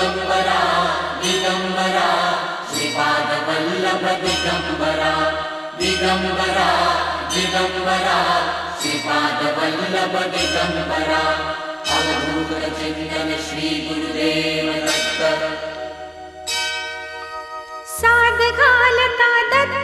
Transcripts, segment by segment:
दिगम्बरा दिगम्बरा श्रीपादवल्लभदिगम्बरा दिगम्बरा दिगम्बरा श्रीपादवल्लभदिगम्बरा अवभूतचन्दन श्रीगुरुदेव श्री गुरु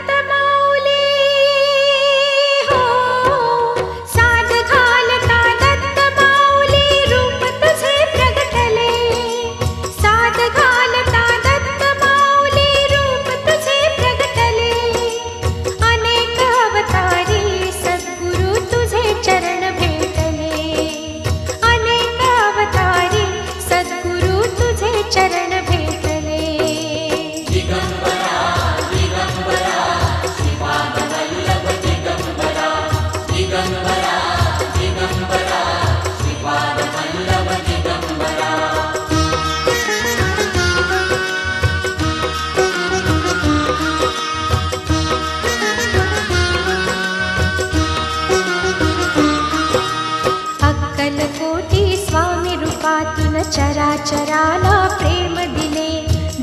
चराचराला प्रेमदिने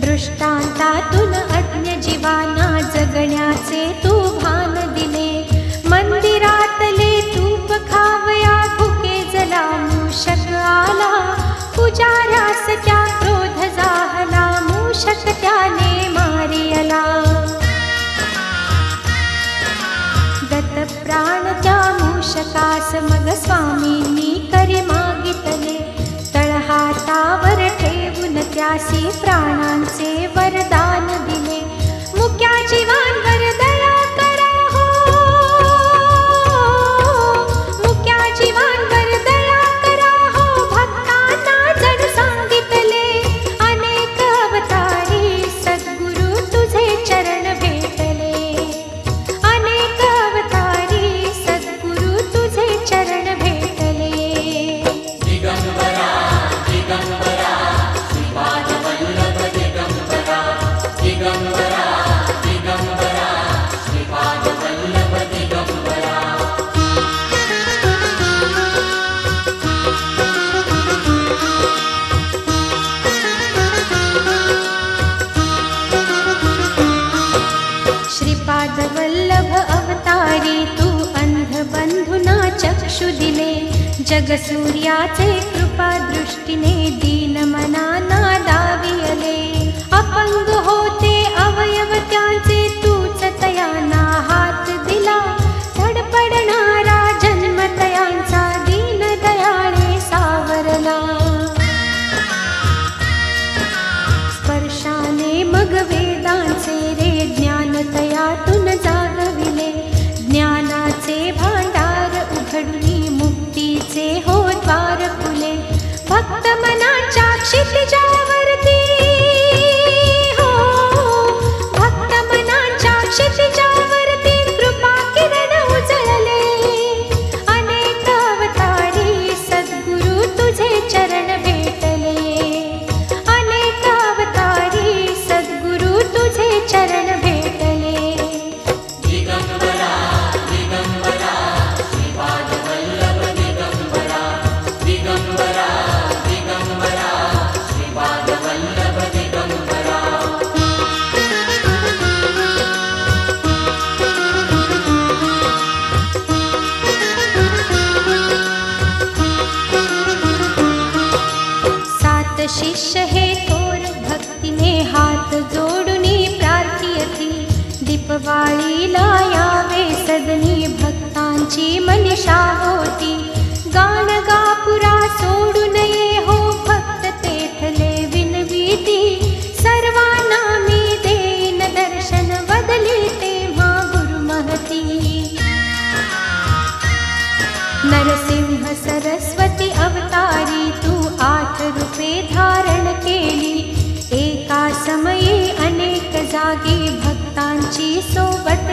दृष्टान्तातुन अज्ञजीवाना जगण्याचे तु भानदिने मन्दिरातले तूपखावया भुके जलामूषक आला. पुजारास त्या क्रोध जाहलामूषक त्याने मारियला. गतप्राण त्या मूषकास मग गतप्राणकास करिमा नित्यासी प्राणांचे वरदान दिले. चक्षुदि जगसूर्या कृपा दृष्टिने दिन मनादा वि अपङ्ग यावे सदनी भक्ता मनशा गाणगापुरा सोडू so but